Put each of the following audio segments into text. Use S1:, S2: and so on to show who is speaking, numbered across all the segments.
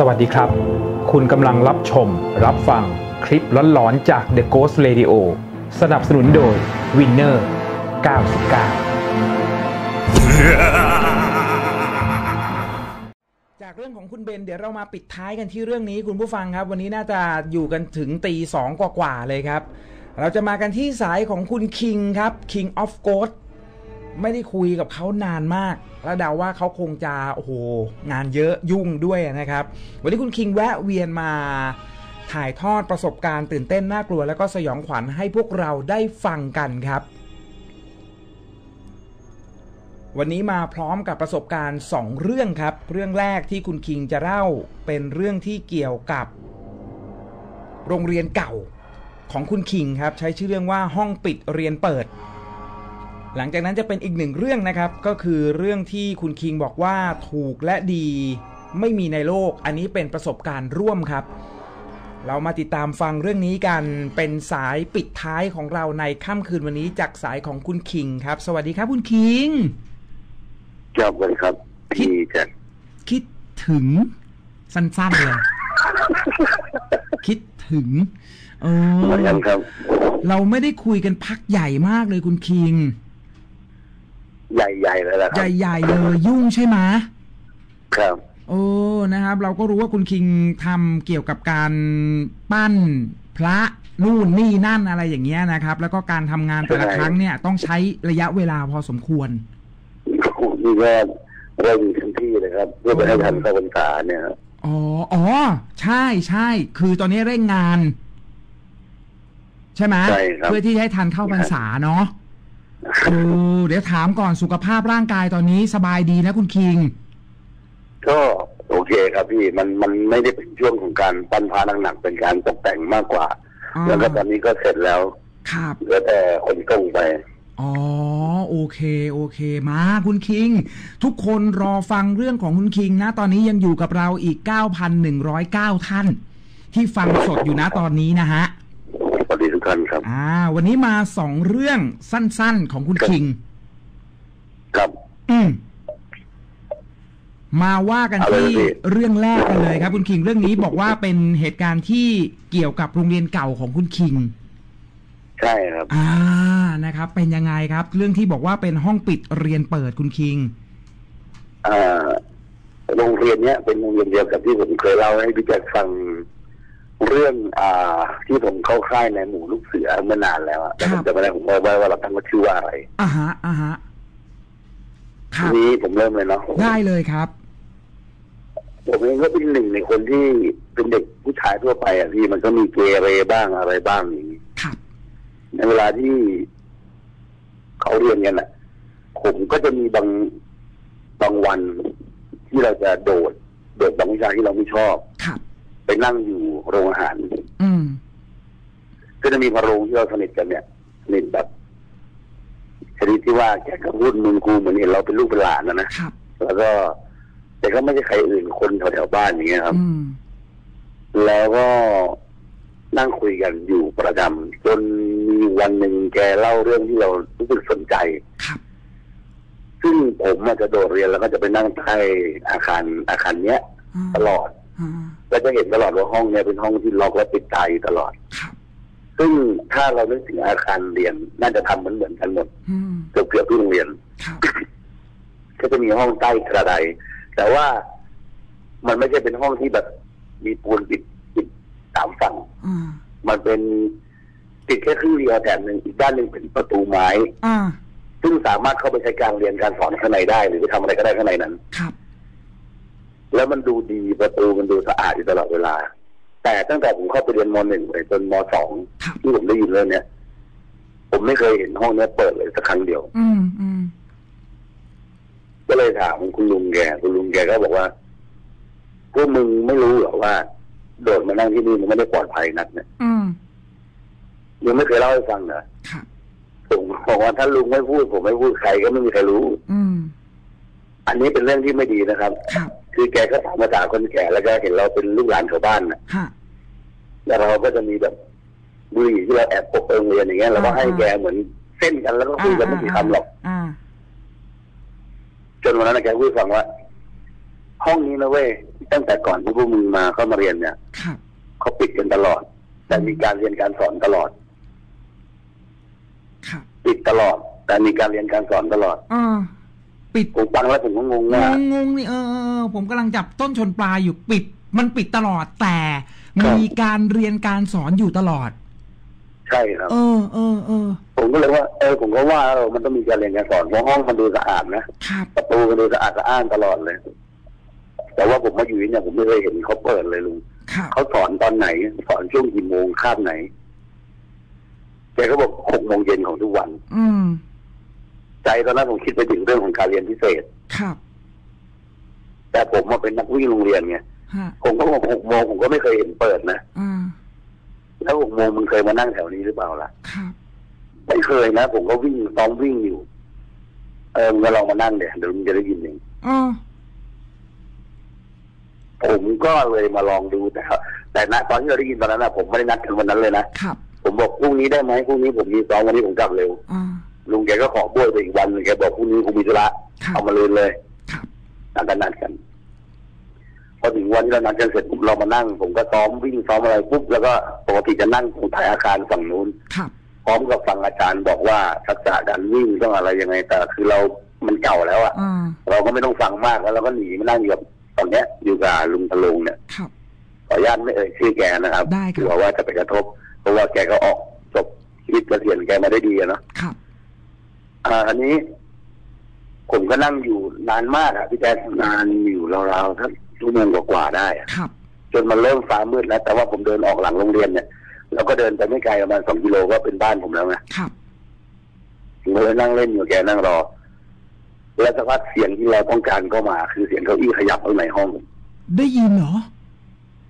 S1: สวัสดีครับ คุณกำลังรับชม รับฟังคลิปหลอนๆจาก The Ghost Radio สนับสนุนโดย Winner 99
S2: จากเรื่องของคุณเบนเดี๋ยวเรามาปิดท้ายกันที่เรื่องนี้คุณผู้ฟังครับ วันนี้น่าจะอยู่กันถึงตีสองกว่าๆเลยครับ เราจะมากันที่สายของคุณคิงครับ King of Ghost ไม่ได้คุยกับเขานานมาก แล้วเดาว่าเขาคงจะโอ้โหงานเยอะยุ่งด้วยนะครับ วันนี้คุณคิงแวะเวียนมาถ่ายทอดประสบการณ์ตื่นเต้นน่ากลัว แล้วก็สยองขวัญให้พวกเราได้ฟังกันครับ วันนี้มาพร้อมกับประสบการณ์ 2 เรื่องครับ เรื่องแรกที่คุณคิงจะเล่าเป็นเรื่องที่เกี่ยวกับ โรงเรียนเก่าของคุณคิงครับ ใช้ชื่อเรื่องว่าห้องปิดเรียนเปิด หลังจากนั้นจะเป็นอีกหนึ่งเรื่องนะครับก็คือเรื่องที่คุณคิงบอกว่าถูกและดีไม่มีในโลกอันนี้เป็นประสบการณ์ร่วมครับ เรามาติดตามฟังเรื่องนี้กันเป็นสายปิดท้ายของเราในค่ำคืนวันนี้จากสายของคุณคิงครับ สวัสดีครับคุณคิง
S3: ครับสวัสดีครับพี่แจ็ค
S2: คิดถึงสั้นๆเลยคิดถึง เอ
S3: เหมือนกัน
S2: อ
S3: ครับ
S2: เราไม่ได้คุยกันพักใหญ่มากเลยคุณคิง
S3: ใหญ่ๆเลยนะค
S2: ใรั
S3: บ
S2: หญ่ๆเลยยุ่งใช่ไหม
S3: ครับ
S2: โอ้นะครับ เราก็รู้ว่าคุณคิงทำเกี่ยวกับการปั้นพระนู่นนี่นั่นอะไรอย่างเงี้ยนะครับ แล้วก็การทำงานแต่ละ
S3: ใช่
S2: ครั้งเนี่ยต้องใช้ระยะเวลาพอสมควร
S3: นี่ก็เร่งเต็มที่เลยครับเพื่อไปให้ทันเข้าพรรษาเนี่ยครับ
S2: อ๋อ อ๋อ ใช่ใช่ คือตอนนี้เร่งงาน ใช่ไหม
S3: ใช่ครับ
S2: เพื่อที่จะให้ทันเข้าพรรษาเนาะ เออเดี๋ยวถามก่อนสุขภาพร่างกายตอนนี้สบายดีนะคุณคิง
S3: ก็โอเคครับพี่มันมันไม่ได้เป็นช่วงของการปั้นพาหนักๆเป็นการตกแต่งมากกว่า
S2: อ่า
S3: แล้วก็ตอนนี้ก็เสร็จแล้ว
S2: ครับ
S3: เหลือแต่คนตรงไป
S2: อ๋อโอเคโอเคมาคุณคิง ทุกคนรอฟังเรื่องของคุณคิงนะ ตอนนี้ยังอยู่กับเราอีก 9,109 ท่าน ที่ฟังสดอยู่นะตอนนี้นะฮะ
S3: สวัสดีทุ กท่านครับ
S2: อ่า วันนี้มาสองเรื่องสั้นๆของคุณคิง
S3: ครับ
S2: อืมมาว่ากัน
S3: เอาเลย
S2: ที่
S3: พี่
S2: เรื่องแรกกันเลยครับ คุณคิงเรื่องนี้บอกว่าเป็นเหตุการณ์ที่เกี่ยวกับโรงเรียนเก่าของคุณคิง
S3: ใช่ครับ
S2: อ่านะครับ เป็นยังไงครับ เรื่องที่บอกว่าเป็นห้องปิดเรียนเปิดคุณคิง
S3: อ่าโรงเรียนเนี้ยเป็นโรงเรียนเดียวกับที่ผมเคยเล่าให้พี่แจ็คฟัง เรื่องอ่าที่ผมเข้าค่ายในหมู่ลูกเสือเมื่อนานแล้วอะแต่ผม
S2: ครับ
S3: จะไม่ได้ผมไม่ได้ว่าเราตั้งว่าชื่อว่าอะไร
S2: อ่าฮะอ่าฮะค
S3: ที
S2: รับ
S3: นี้ผมเริ่มเลยเนาะ
S2: ได้เลยครับ
S3: ผมเองก็เป็นหนึ่งในคนที่เป็นเด็กผู้ชายทั่วไปอะพี่มันก็มีเกเรบ้างอะไรบ้างอย่างนี้
S2: ครับ
S3: ในเวลาที่เขาเรียนกันอะผมก็จะมีบางบางวันที่เราจะโดด โดดบางวิชาที่เราไม่ชอบ
S2: ครับ
S3: ไปนั่งอยู่โรงอาหาร
S2: อืม
S3: ก็จะมีพระโรงที่เราสนิทกันเนี่ยสนิทแบบชนิดที่ว่าแกก็พูดมึงกูเหมือนเห็นเราเป็นลูกเป็นหลานนะนะครับแล้วก็ แต่ก็ไม่ใช่ใครอื่นคนแถวๆบ้านอย่างเงี้ยครับ
S2: อืม
S3: แล้วก็นั่งคุยกันอยู่ประจำจนมีวันหนึ่งแกเล่าเรื่องที่เรารู้สึกสนใจ
S2: ครับ
S3: ซึ่งผมอาจจะโดดเรียนแล้วก็จะไปนั่งใต้อาคารอาคารเนี้ยาตลอด
S2: อ่า
S3: ก็จะเห็นตลอดว่าห้องเนี้ยเป็นห้องที่ล็อกและปิดตายอยู่ตลอด
S2: ครับ
S3: ซึ่งถ้าเรานึกถึงอาคารเรียนน่าจะทำเหมือนเหมือนๆกันหมด
S2: อืม
S3: เกือบเกือบๆทุกโรงเรียน
S2: ครับ
S3: ก็จะมีห้องใต้กระไดแต่ว่ามันไม่ใช่เป็นห้องที่แบบมีปูนปิดปิดสามฝั่ง
S2: อ่า
S3: มันเป็นปิดแค่ครึ่งเดียวแถมหนึ่งอีกด้านหนึ่งเป็นประตูไม้
S2: อ่า
S3: ซึ่งสามารถเข้าไปใช้การเรียนการสอนข้างในได้ หรือไปทำอะไรก็ได้ข้างในนั้น
S2: ครับ
S3: แล้วมันดูดีประตูมันดูสะอาดอยู่ตลอดเวลา แต่ตั้งแต่ผมเข้าไปเรียนมหนึ่งไปจนมสอง
S2: ครับ
S3: ที่ผมได้ยินเรื่องเนี้ยผมไม่เคยเห็นห้องเนี้ยเปิดเลยสักครั้งเดียว
S2: อืมอืม
S3: ก็เลยถามคุณลุงแกคุณลุงแกก็บอกว่าพวกมึงไม่รู้เหรอว่า โดดมานั่งที่นี่มันไม่ได้ปลอดภัยนักเนี่ย
S2: อืม
S3: ยังไม่เคยเล่าให้ฟังเหรอ
S2: ครับ
S3: ผมบอกว่าถ้าลุงไม่พูด ผมไม่พูดใครก็ไม่มีใครรู้
S2: อืม
S3: อันนี้เป็นเรื่องที่ไม่ดีนะครับ
S2: ครับ
S3: คือแกก็ถามภาษาคนแก่แล้วก็เห็นเราเป็นลูกหลานชาวบ้านนะ
S2: ฮะ
S3: แล้วเราก็จะมีแบบบุหรี่ที่เราแอบพกไปโรงเรียนอย่างเงี้ยเราก็ให้แกเหมือนเส้นกันแล้วก็คุยกันไม่กี่คำหรอก
S2: อ่า
S3: จนวันนั้นนะแกพูดให้ฟังว่า ห้องนี้นะเว้ยตั้งแต่ก่อนที่พวกมึงมาเข้ามาเรียนเนี่ย
S2: ครับ
S3: เขาปิดกันตลอด แต่มีการเรียนการสอนตลอด
S2: ครับ
S3: ปิดตลอด แต่มีการเรียนการสอนตลอด
S2: อ่า ปิด
S3: ผมฟังแล้วผมก็งง
S2: ง
S3: ว่า
S2: งงงนี่เออเออเออผมกำลังจับต้นชนปลายอยู่ปิด มันปิดตลอดแต่มีการเรียนการสอนอยู่ตลอด
S3: ใช่ครับ
S2: เออเออเออ
S3: ผมก็เลยว่าเออผมก็ว่าเออมันต้องมีการเรียนการสอนเพราะห้องมันดูสะอาดนะครับประตูมันดูสะอาดสะอ้านตลอดเลย แต่ว่าผมมาอยู่ที่เนี่ยผมไม่เคยเห็นเขาเปิดเลยลุง
S2: ครับ
S3: เขาสอนตอนไหน สอนช่วงกี่โมงคาบไหนแกก็บอกหกโมงเย็นของทุกวัน
S2: อืม
S3: ใจตอนนั้นผมคิดไปถึงเรื่องของการเรียนพิเศษ
S2: ครับ
S3: แต่ผมมาเป็นนักวิ่งโรงเรียนไง
S2: ฮะ
S3: ผมก็บอกหกโมงผมก็ไม่เคยเห็นเปิดนะ
S2: อ่า
S3: แล้วหกโมงมึงเคยมานั่งแถวนี้หรือเปล่าล่ะ
S2: ครับ
S3: ไม่เคยนะผมก็วิ่งซ้อมวิ่งอยู่ เออมึงก็ลองมานั่งเดี๋ยวเดี๋ยวมึงจะได้ยินเอง
S2: อ๋อ
S3: ผมก็เลยมาลองดูแต่แต่ณตอนที่เราได้ยินตอนนั้นนะผมไม่ได้นัดกันวันนั้นเลยนะครับผมบอกพรุ่งนี้ได้ไหมพรุ่งนี้ผมมีซ้อมวันนี้ผมกลับเร็ว
S2: อ่า
S3: ลุงแกก็ขอบ้วยไปอีกวันหนึงแกบอกพรุ่งนี้ผมมีธุระ
S2: ครับ
S3: เอามาเลยเลย
S2: ครับ
S3: นัดกันนัดกันพอถึงวันที่เรานัดกันเสร็จปุ๊บเรามานั่ง ผมก็ซ้อมวิ่งซ้อมอะไรปุ๊บแล้วก็ปกติจะนั่งตรงท้ายอาคารฝั่งนู้น
S2: ครับ
S3: พร้อมกับฟังอาจารย์บอกว่าทักษะการวิ่งต้องอะไรยังไงแต่คือเรา มันเก่าแล้วอะ
S2: อ่า
S3: เราก็ไม่ต้องฟังมากแล้วเราก็หนีมานั่งอยู่กับตอนเนี้ยอยู่กับลุงตะลงเนี่ย
S2: ครับ
S3: ขออนุญาตไม่เอ่ยชื่อแกนะครับ
S2: ได้ครับ
S3: กลัวว่าจะไปกระทบ เพราะว่าแกก็ออกจบชีวิตเกษียณแกมาได้ดีอะเนาะ
S2: ครับ
S3: อ่าอันนี้ ผมก็นั่งอยู่นานมากอะพี่แจ๊คนานอยู่ราวๆสักชั่วโมงกว่าๆได้อะ
S2: ครับ
S3: จนมันเริ่มฟ้ามืดแล้วแต่ว่าผมเดินออกหลังโรงเรียนเนี่ยเราก็เดินไปไม่ไกลประมาณสองกิโลก็เป็นบ้านผมแล้วไง
S2: ครับ
S3: ผมก็เลยนั่งเล่นอยู่แกนั่งรอ แล้วสักพักเสียงที่เราต้องการก็มา คือเสียงเก้าอี้ขยับข้างในห้อง
S2: ได้ยินเหรอ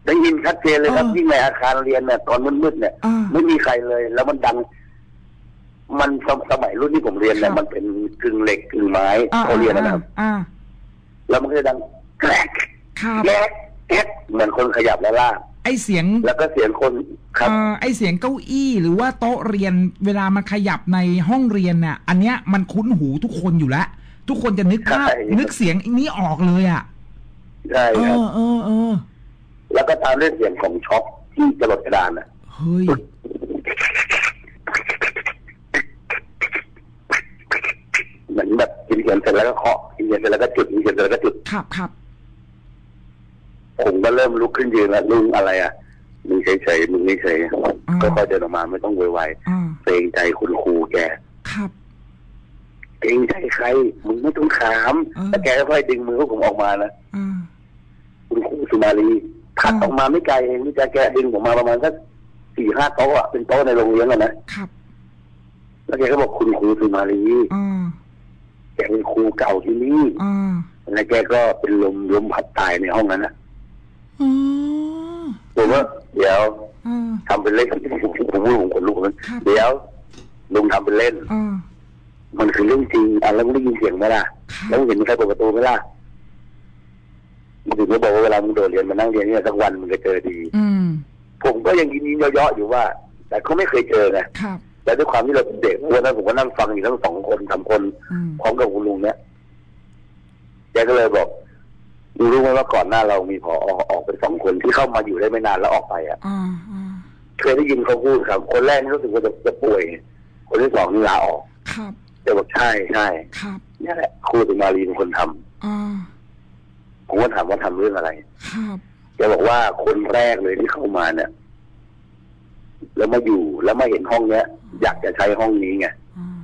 S3: ได้ยินชัดเจนเลยครับ
S2: เออ
S3: ยิ่งในอาคารเรียนเนี่ยตอนมืดๆเนี่ย
S2: อ่า
S3: ไม่มีใครเลย แล้วมันดัง มันสมสมัยรุ่นที่ผมเรียนเนี่ย
S2: ครับ
S3: มันเป็นกึ่งเหล็กกึ่งไม้
S2: อ่า
S3: เขาเรียนนะครับ
S2: อ่า
S3: แล้วมันก็จะดังแกรก
S2: ครับ
S3: แกรกแกรกเหมือนคนขยับแล้วล่าก
S2: ไอเสียง
S3: แล้วก็เสียงคนครับ
S2: เอ่อไอเสียงเก้าอี้หรือว่าโต๊ะเรียนเวลามันขยับในห้องเรียนเนี่ยอันเนี้ยมันคุ้นหูทุกคนอยู่แล้ว ทุกคนจะนึกภาพ
S3: ใช่
S2: นึกเสียงนี้ออกเลยอะ
S3: ใช่
S2: เอ
S3: ครับ
S2: อเออเออ
S3: แล้วก็ตามด้วยเสียงของช็อปที่จะหลดกระดานนะ
S2: เฮ้ย
S3: เห มือนแบบกินเขียนเสร็จแล้วก็เคาะกินเขียนเสร็จแล้วก็จุดกินเขียนเสร็จแล้วก็จุด
S2: ครับครับ
S3: ผมก็เริ่มลุกขึ้นยืนแล้วลุงอะไรอะมึงเฉยๆมึงไม่เฉยก็ค่อยๆเดินออกมาไม่ต้องโวยวาย
S2: อ่า
S3: เกรงใจคุณครูแก
S2: ครับ
S3: เกรงใจใครมึงไม่ต้องถาม
S2: เออ
S3: แต่แกก็ค่อยดึงมือพวกผมออกมานะ
S2: อ่า
S3: คุณครูสุมาลีถัด
S2: อ่า
S3: ออกมาไม่ไกลเองนี่แกแกดึงผมมาประมาณสักสี่ห้าโต๊ะอะเป็นโต๊ะในโรงเรียนอะนะครับแล้วแกก็บอกคุณครูสุมาลี
S2: อ่า
S3: แกเป็นครูเก่าที่นี่
S2: อ่า
S3: แล้วแกก็เป็นลมลมพัดตายในห้องนั้นนะ
S2: อ๋อ
S3: ผมว่าเดี๋ยว
S2: อ่า
S3: ทำเป็นเล่นผมพูดผมขนลุกเลย
S2: ครับ
S3: เดี๋ยวลุงทำเป็นเล่น
S2: อ่า
S3: มันคือเรื่องจริงอะแล้วมึงได้ยินเสียงไหมล่ะ
S2: ครับ
S3: แล้วมึงเห็นใครเปิดประตูไหมล่ะมึงถึงได้บอกว่าเวลามึงโดดเรียนมานั่งเรียนเนี่ยสักวันมึงจะเจอดี
S2: อืม
S3: ผมก็ยังยินยินเยาะๆอยู่ว่า แต่เขาไม่เคยเจอไง
S2: ครับ
S3: แต่ด้วยความที่เราเป็นเด็กวันนั้นผมก็นั่งฟังอยู่ทั้งสองคนสามคน
S2: อืม
S3: พร้อมกับคุณลุงเนี่ยแกก็เลยบอกลุงรู้ไหมว่าก่อนหน้าเรามีพอออกไปสองคนที่เข้ามาอยู่ได้ไม่นานแล้วออกไปอะ
S2: อ่าอ่า
S3: เคยได้ยินเขาพูดครับ คนแรกนี่รู้สึกว่าจะจะป่วย คนที่สองนี่ลาออก
S2: ครับ
S3: แต่บอกใช่ใช่
S2: ครับ
S3: นี่แหละครูสุมาลีเป็นคนทำ
S2: อ่า
S3: ผมก็ถามว่าทำเรื่องอะไร
S2: ครับ
S3: แกบอกว่าคนแรกเลยที่เข้ามาเนี่ย แล้วมาอยู่แล้วมาเห็นห้องเนี้ย อยากจะใช้ห้องนี้ไง
S2: อ่า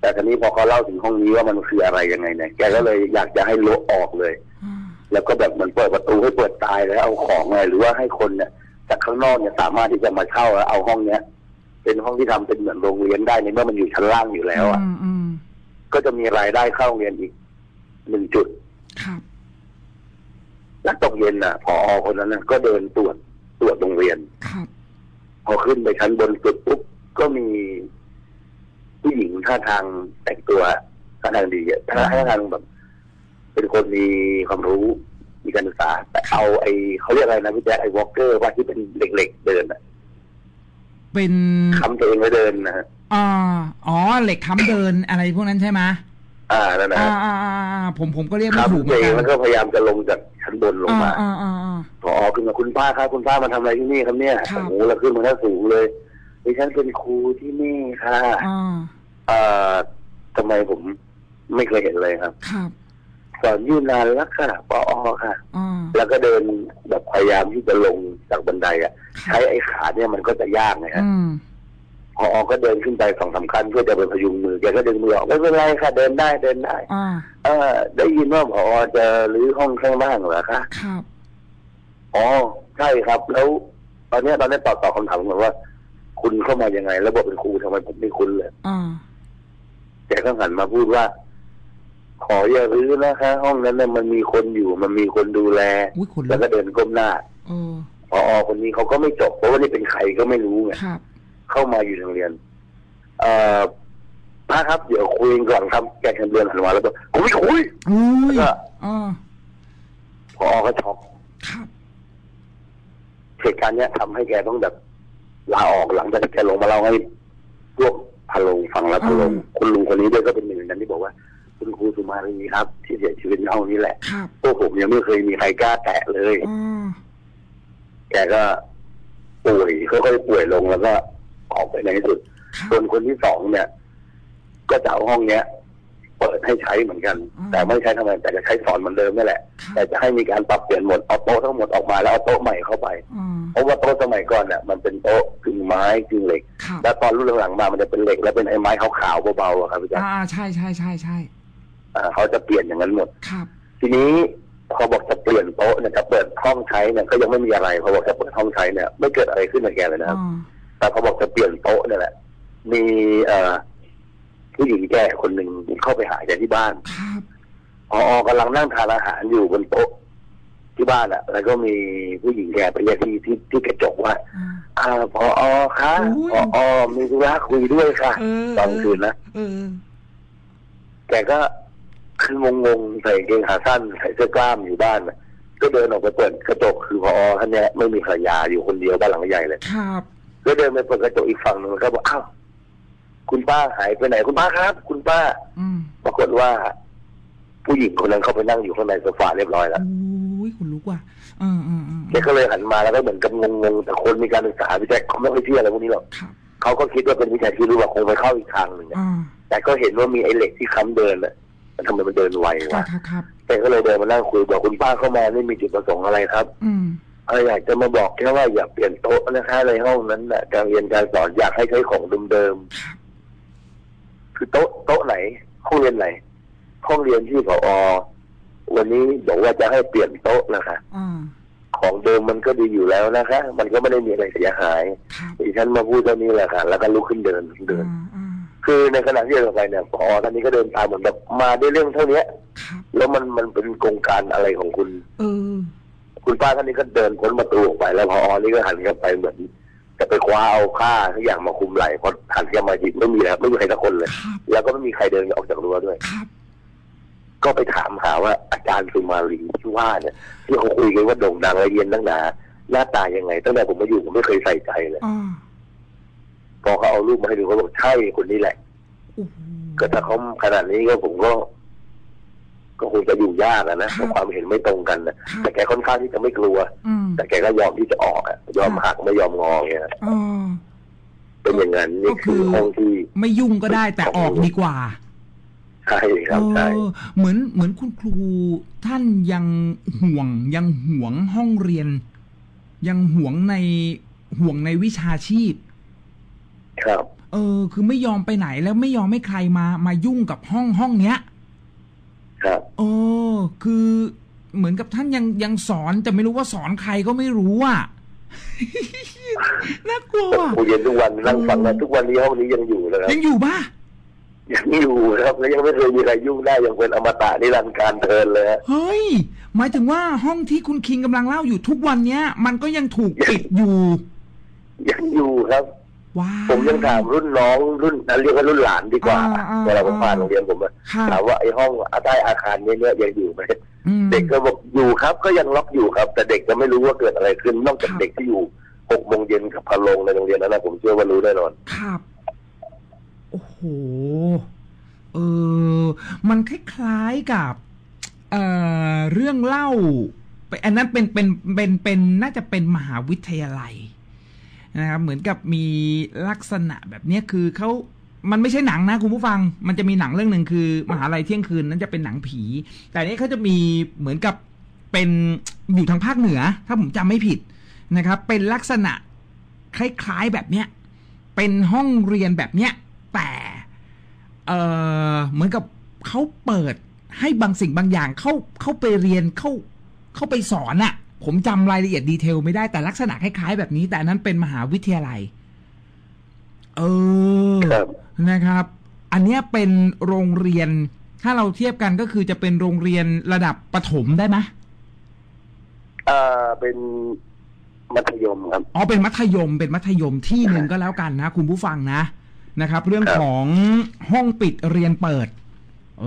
S3: แต่ทีนี้พอเขาเล่าถึงห้องนี้ว่ามันคืออะไรยังไงเนี่ยแกก็เลยอยากจะให้โละออกเลย
S2: อ่า
S3: แล้วก็แบบเหมือนเปิดประตูให้เปิดตายแล้วเอาของอะไรหรือว่าให้คนเนี่ยจากข้างนอกเนี่ยสามารถที่จะมาเช่าแล้วเอาห้องเนี้ยเป็นห้องที่ทำเป็นเหมือนโรงเรียนได้ในเมื่อมันอยู่ชั้นล่างอยู่แล้วอะ
S2: อืมอืม
S3: ก็จะมีรายได้เข้าโรงเรียนอีกหนึ่งจุด
S2: ครับ
S3: แล้วตกเย็นน่ะพอคนนั้นน่ะก็เดินตรวจตรวจโรงเรียน
S2: ครับ
S3: พอขึ้นไปชั้นบนสุดปุ๊บก็มีผู้หญิงท่าทางแต่งตัวท่าทางดีอะท่าท่าทางแบบ เป็นคนมีความรู้มีการศึกษา แต่เอาไอ้เขาเรียกอะไรนะพี่แจ๊คไอ้วอลเกอร์ว่าที่เป็นเหล็กๆเดินอะ
S2: เป็น
S3: คำตัวเองไว้เดินนะฮะ
S2: อ่าอ๋อเหล็กค้ำเดินอะไรพวกนั้นใช่ไหม
S3: อ่านั่นนะ
S2: อ่า
S3: ฮะ
S2: อ่าอ่าอ่าผมผมก็เรียก
S3: ค
S2: ไม่
S3: รับ
S2: ถูกเหมื
S3: ตั
S2: อ
S3: วนเอง
S2: กั
S3: แล้ว
S2: น
S3: ก็พยายามจะลงจากชั้นบนลง
S2: อ่า
S3: มา
S2: อ่าอ่าอ่า
S3: พอขึ้นมาคุณป้าครับคุณป้ามาทำอะไรที่นี่ครับเนี่ย
S2: ครับ
S3: โอ้โหเราขึ้นมาได้สูงเลยดิฉันเป็นครูที่นี่ค่ะ
S2: อ่า
S3: เอ่อทำไมผมไม่เคยเห็นเลยครับ
S2: ครับ
S3: สอนอยู่นานแล้วค่ะปอค่ะ
S2: อ่า
S3: แล้วก็เดินแบบพยายามที่จะลงจากบันไดอะ
S2: ครั
S3: ใช้
S2: บ
S3: ไอ้ขาเนี่ยมันก็จะยากไงฮะ
S2: อืม
S3: พอก็เดินขึ้นไปสองสามขั้นเพื่อจะไปพยุงมือแกก็ดึงมือออกไม่เป็นไรค่ะเดินได้เดินได้
S2: อ่า
S3: เออ ได้ยินว่าพอจะรื้อห้องข้างล่างเหรอคะ
S2: ครับ
S3: อ๋อใช่ครับ แล้ว ตอนเนี้ยตอนนี้ตอบตอบคำถามผมว่า คุณเข้ามายังไง แล้วบอกเป็นครูทำไมผมไม่คุ้นเลย
S2: อ่า
S3: แกก็หันมาพูดว่า ขออย่ารื้อนะคะ ห้องนั้นน่ะมันมีคนอยู่ มันมีคนดูแล
S2: อุ้ยขนลุ
S3: แล้ว
S2: ก
S3: ก็เดินก้มหน้า
S2: เออ
S3: พอคนนี้เขาก็ไม่จบเพราะว่านี่เป็นใครก็ไม่รู้ไง
S2: ครับ
S3: เข้ามาอยู่โรงเรียน เอ่อพระครับเดี๋ยวคุยกันก่อนครับแกเดินหันมาแล้วก็ผมไม่คุย
S2: อุ้ย
S3: ก็
S2: อ่า
S3: พอก็ช็อก
S2: ครับ
S3: เหตุการณ์เนี้ยทำให้แกต้องแบบลาออกหลังจากที่แกลงมาเล่าให้พวกพะโลงฟังแล้วพะโลงคุณลุงคนนี้ด้วยก็เป็นหนึ่งในนั้นที่บอกว่า คุณครูสุมาลีครับ ที่เสียชีวิตในห้องนี้แหละ
S2: ครับ
S3: พวกผมยังไม่เคยมีใครกล้าแตะเลย
S2: อ่า
S3: แกก็ป่วยค่อยๆป่วยลงแล้วก็ ออกไปในที่สุด
S2: ครับ
S3: ส่วนคนที่สองเนี่ย ก็จะเอาห้องเนี้ยเปิดให้ใช้เหมือนกัน แต่ไม่ใช้ทำไมแต่จะใช้สอนเหมือนเดิมนี่แหละ
S2: ครับ
S3: แต่จะให้มีการปรับเปลี่ยนหมดเอาโต๊ะทั้งหมดออกมาแล้วเอาโต๊ะใหม่เข้าไป
S2: อ่า
S3: เพราะว่าโต๊ะสมัยก่อนเนี่ยมันเป็นโต๊ะกึ่งไม้กึ่งเหล็ก
S2: ครับ
S3: แล้วตอนรุ่นหลังๆมามันจะเป็นเหล็ก แล้วเป็นไอ้ไม้ขาวๆเบาๆอะครับพี่แจ๊ค
S2: อ่าใช่ใช่ใช่ใช่
S3: อ่าเขาจะเปลี่ยนอย่างนั้นหมด
S2: ครับ
S3: ทีนี้พอบอกจะเปลี่ยนโต๊ะเนี่ยจะเปิดห้องใช้เนี่ยก็ยังไม่มีอะไรพอบอกจะเปิดห้องใช้เนี่ยไม่เกิดอะไรขึ้นกับแกเลยนะครับ
S2: อ่า
S3: แต่พอบอกจะเปลี่ยนโต๊ะเนี่ยแหละ มีเอ่อผู้หญิงแก่คนหนึ่งเข้าไปหาแกที่บ้าน
S2: ครับ
S3: พอกำลังนั่งทานอาหารอยู่บนโต๊ะที่บ้านอะแล้วก็มีผู้หญิงแก่ไปเรียกที่ที่ที่กระจกว่า
S2: อ่า
S3: อ่าพออคะ
S2: อุ้ย
S3: พออมีธุระคุยด้วยค่ะ
S2: เออ
S3: ตอนคืนนะ
S2: เออ
S3: แกก็คืองงๆใส่กางเกงขาสั้นใส่เสื้อกล้ามอยู่บ้านน่ะก็เดินออกไปเปิดกระจกคือพอท่านเนี้ยไม่มีภรรยาอยู่คนเดียวบ้านหลังใหญ่เลย
S2: ครับ
S3: ก็เดินไปเปิดกระจกอีกฝั่งหนึ่งแล้วก็บอกอ้าวคุณป้าหายไปไหนคุณป้าครับ คุณป้า
S2: อืม
S3: ปรากฏว่า ผู้หญิงคนนั้นเขาไปนั่งอยู่ข้างในโซฟาเรียบร้อยแล้ว
S2: อุ้ยขนลุกว่ะอืมอืมอืม
S3: แกก็เลยหันมาแล้วก็เหมือนกับงงๆแต่คนมีการศึกษาพี่แจ๊คเขาไม่ค่อยเชื่ออะไรพวกนี้หรอก
S2: ครับ
S3: เขาก็คิดว่าเป็นวิชาชีพหรือว่าคงไปเข้าอีกทางหนึ่งอะ
S2: อ่า
S3: แต่ก็เห็นว่ามีไอ้เหล็กที่ค้ำเดินน่ะมันทำไมมันเดินไว
S2: ครับ
S3: วะ
S2: ครับครับ
S3: แกก็เลยเดินมานั่งคุยบอกคุณป้าเข้ามานี่มีจุดประสงค์อะไรครับ
S2: อืม
S3: เอออยากจะมาบอกแค่ว่าอย่าเปลี่ยนโต๊ะนะคะในห้องนั้นน่ะการเรียนการสอนอยากให้ใช้ของเดิม
S2: ครับ
S3: ๆคือโต๊ะโต๊ะไหนห้องเรียนไหนห้องเรียนที่ผอวันนี้บอกว่าจะให้เปลี่ยนโต๊ะนะคะ
S2: อ่า
S3: ของเดิมมันก็ดีอยู่แล้วนะคะ มันก็ไม่ได้มีอะไรเสียหาย
S2: ครับ
S3: ดิฉันมาพูดเท่านี้แหละค่ะ แล้วก็ลุกขึ้นเดินเดิน
S2: อ่าอ่า
S3: คือในขณะที่เดินไปเนี่ยพอท่านนี้ก็เดินตามเหมือนแบบมาด้วยเรื่องเท่านี้
S2: ครับ
S3: แล้วมันมันเป็นโครงการอะไรของคุณ
S2: เออ
S3: คุณป้าท่านนี้ก็เดินพ้นประตูออกไป แล้วพอนี่ก็หันกลับไปเหมือนจะไปคว้าเอาผ้าทุกอย่างมาคลุมไหล่พอหันกลับมาหยิบไม่มีแล้วไม่มีใครสักคนเลย
S2: ครับ
S3: แล้วก็ไม่มีใครเดินออกจากรั้วด้วย
S2: ครับ
S3: ก็ไปถามหาว่าอาจารย์สุมาลีที่ว่าเนี่ยที่เขาคุยกันว่าโด่งดังและเรียนตั้งนานหน้าตายังไง ตั้งแต่ผมมาอยู่ผมไม่เคยใส่ใจเลย
S2: อ่า
S3: พอเขาเอารูปมาให้ดูเขาบอกใช่คนนี้แหละ
S2: โอ้โห
S3: ก็ถ้าเขาขนาดนี้ก็ผมก็ ก็คงจะอยู่ยากอะนะเพราะความเห็นไม่ตรงกันนะแต่แกค่อนข้างที่จะไม่กลัว
S2: อืม
S3: แต่แกก็ยอมที่จะออกอะยอมหักไม่ยอมงอเงี้ย
S2: อ่า
S3: เป็นอย่างนั้นนี่คือ
S2: ก็คือ
S3: ห้องที่
S2: ไม่ยุ่งก็ได้แต่ออกดีกว่า
S3: ใช่ครับใช่
S2: เออเหมือนเหมือนคุณครูท่านยังห่วงยังห่วงห้องเรียน ยังห่วงในห่วงในวิชาชีพ
S3: ครับ
S2: เออ คือไม่ยอมไปไหนแล้วไม่ยอมให้ใครมามายุ่งกับห้องห้องเนี้ย
S3: ครับ
S2: เออคือเหมือนกับท่านยังยังสอนแต่ไม่รู้ว่าสอนใครก็ไม่รู้อะน่ากลัวว่ะ
S3: คุยกันทุกวันนั่งฟังนะทุกวันนี้ห้องนี้ยังอยู่เลยครับ
S2: ยังอยู่ป่ะ
S3: ยังอยู่นะครับแล้วยังไม่เคยมีใครยุ่งได้ยังเป็นอมตะนิรันดร์การเทินเลยฮะ
S2: เฮ้ยหมายถึงว่าห้องที่คุณคิงกำลังเล่าอยู่ทุกวันเนี้ย มันก็ยังถูกปิดอยู่
S3: ยังอยู่ครับ
S2: ว้าว
S3: ผมยังถามรุ่นน้องรุ่นนั้นเรียกว่ารุ่นหลานดีกว่า
S2: อ่าอ่า
S3: เวลาผมผ่านโรงเรียนผมอะ
S2: ค่ะ
S3: ถามว่าไอ้ห้องใต้อาคารเนี้เนี่ยยังอยู่ไหม
S2: อืม
S3: เด็กก็บอกอยู่ครับ ก็ยังล็อกอยู่ครับ แต่เด็กจะไม่รู้ว่าเกิดอะไรขึ้นนอกจาก
S2: ครับ
S3: เด็กที่อยู่หกโมงเย็นกับพะโลงในโรงเรียนนั้นนะผมเชื่อว่ารู้แน่นอน
S2: ครับโอ้โหเออมันคล้ายๆกับเอ่อเรื่องเล่าอันนั้นเป็นเป็นเป็นเป็นน่าจะเป็นมหาวิทยาลัย นะครับเหมือนกับมีลักษณะแบบนี้คือเขามันไม่ใช่หนังนะคุณผู้ฟัง มันจะมีหนังเรื่องหนึ่งคือ มหาลัยเที่ยงคืนนั้นจะเป็นหนังผี แต่อันนี้เขาจะมีเหมือนกับเป็นอยู่ทางภาคเหนือ ถ้าผมจำไม่ผิดนะครับ เป็นลักษณะคล้ายๆแบบเนี้ยเป็นห้องเรียนแบบเนี้ยแต่เออเหมือนกับเขาเปิดให้บางสิ่งบางอย่างเข้าเข้าไปเรียนเข้าเข้าไปสอนอะ ผมจำรายละเอียดดีเทลไม่ได้แต่ลักษณะคล้ายๆแบบนี้ แต่อันนั้นเป็นมหาวิทยาลัย เออ
S3: ครับ
S2: นะครับ อันเนี้ยเป็นโรงเรียน ถ้าเราเทียบกันก็คือจะเป็นโรงเรียนระดับประถมได้ไหม
S3: อ่าเป็นมัธยมครับ
S2: อ๋อเป็นมัธยมเป็นมัธยมที่หนึ่งก็แล้วกันนะคุณผู้ฟังนะนะครับ เรื่อง
S3: ครับ
S2: ของห้องปิดเรียนเปิด เอ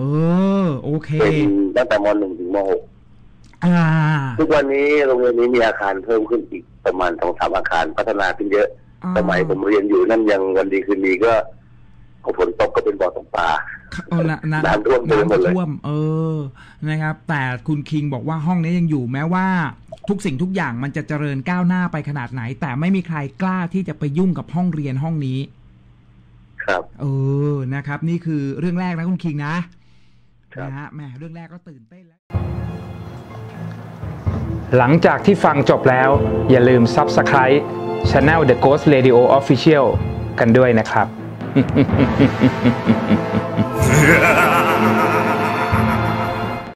S2: อ โอเค
S3: เป็นตั้งแต่มหนึ่งถึงมหก
S2: อ่า
S3: ทุกวันนี้โรงเรียนนี้มีอาคารเพิ่มขึ้นอีกประมาณสองสามอาคารพัฒนาขึ้นเยอะ
S2: อ่า
S3: สมัยผมเรียนอยู่นั่นยังวันดีคืนดีก็พอฝนตกก็เป็นบ่อตกปลา
S2: เออน้ำน้ำ
S3: น้ำท่วมเต็ม
S2: น้ำ
S3: หมดเลย
S2: ท่วมเออนะครับ แต่คุณคิงบอกว่าห้องนี้ยังอยู่แม้ว่าทุกสิ่งทุกอย่างมันจะเจริญก้าวหน้าไปขนาดไหน แต่ไม่มีใครกล้าที่จะไปยุ่งกับห้องเรียนห้องนี้
S3: ครับ
S2: เออนะครับ นี่คือเรื่องแรกนะคุณคิงนะครับนะฮะแหมเรื่องแรกก็ตื่นเต้นแล้ว
S1: หลังจากที่ฟังจบแล้ว อย่าลืม Subscribe Channel The Ghost Radio Official กันด้วยนะครับ